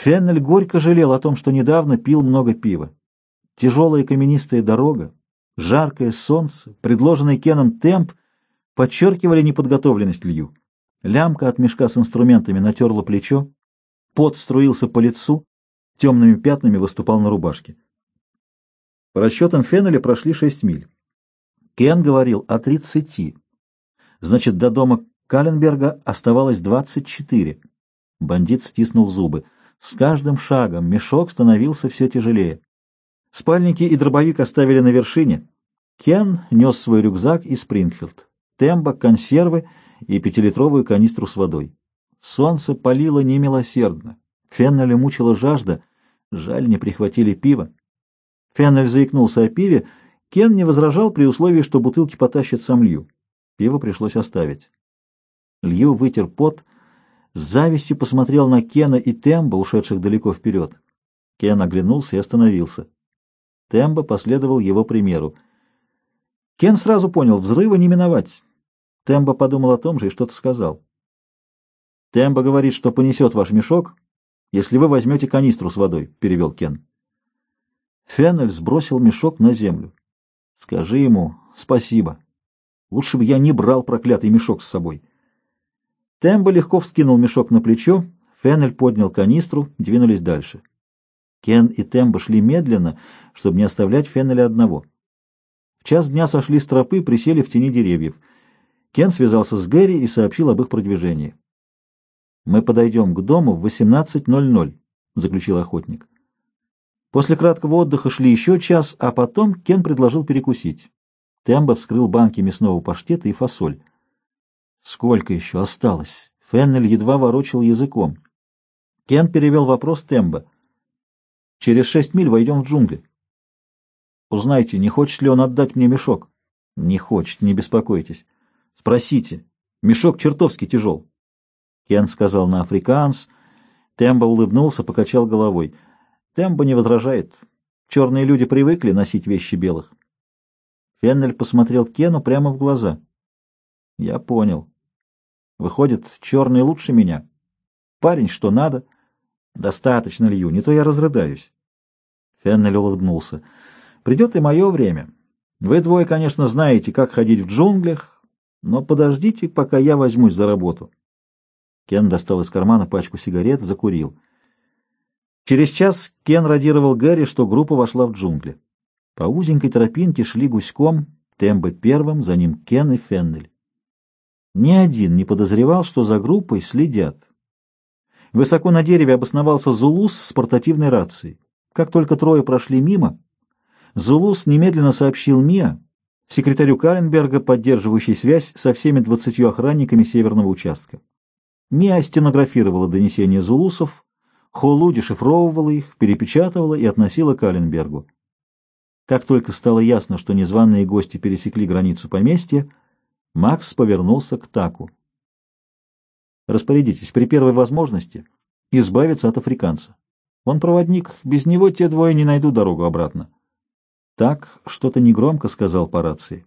Феннель горько жалел о том, что недавно пил много пива. Тяжелая каменистая дорога, жаркое солнце, предложенный Кеном темп подчеркивали неподготовленность Лью. Лямка от мешка с инструментами натерла плечо, пот струился по лицу, темными пятнами выступал на рубашке. По расчетам Феннеля прошли шесть миль. Кен говорил о тридцати. Значит, до дома Каленберга оставалось двадцать четыре. Бандит стиснул зубы. С каждым шагом мешок становился все тяжелее. Спальники и дробовик оставили на вершине. Кен нес свой рюкзак и Спрингфилд. Тембо, консервы и пятилитровую канистру с водой. Солнце палило немилосердно. Феннеля мучила жажда. Жаль, не прихватили пиво. Феннель заикнулся о пиве. Кен не возражал при условии, что бутылки потащит сам Лью. Пиво пришлось оставить. Лью вытер пот, с завистью посмотрел на Кена и Тембо, ушедших далеко вперед. Кен оглянулся и остановился. Тембо последовал его примеру. Кен сразу понял, взрыва не миновать. Тембо подумал о том же и что-то сказал. «Тембо говорит, что понесет ваш мешок, если вы возьмете канистру с водой», — перевел Кен. Феннель сбросил мешок на землю. «Скажи ему спасибо. Лучше бы я не брал проклятый мешок с собой». Тембо легко вскинул мешок на плечо, Феннель поднял канистру, двинулись дальше. Кен и Тембо шли медленно, чтобы не оставлять Феннеля одного. В час дня сошли с тропы, присели в тени деревьев. Кен связался с Гэри и сообщил об их продвижении. «Мы подойдем к дому в 18.00», — заключил охотник. После краткого отдыха шли еще час, а потом Кен предложил перекусить. Тембо вскрыл банки мясного паштета и фасоль. Сколько еще осталось? Феннель едва ворочил языком. Кен перевел вопрос Тембо. Через шесть миль войдем в джунгли. Узнайте, не хочет ли он отдать мне мешок. Не хочет, не беспокойтесь. Спросите. Мешок чертовски тяжел. Кен сказал на африканс. Тембо улыбнулся, покачал головой. Тембо не возражает. Черные люди привыкли носить вещи белых. Феннель посмотрел Кену прямо в глаза. Я понял. Выходит, черный лучше меня. Парень, что надо. Достаточно, Лью, не то я разрыдаюсь. Феннель улыбнулся. Придет и мое время. Вы двое, конечно, знаете, как ходить в джунглях, но подождите, пока я возьмусь за работу. Кен достал из кармана пачку сигарет, закурил. Через час Кен радировал Гэри, что группа вошла в джунгли. По узенькой тропинке шли гуськом, Тембо первым, за ним Кен и Феннель. Ни один не подозревал, что за группой следят. Высоко на дереве обосновался Зулус с портативной рацией. Как только трое прошли мимо, Зулус немедленно сообщил Миа, секретарю Каленберга, поддерживающей связь со всеми двадцатью охранниками северного участка. Миа стенографировала донесения Зулусов, Холу дешифровывала их, перепечатывала и относила Каленбергу. Как только стало ясно, что незваные гости пересекли границу поместья, Макс повернулся к Таку. «Распорядитесь при первой возможности избавиться от африканца. Он проводник, без него те двое не найдут дорогу обратно». Так что-то негромко сказал по рации.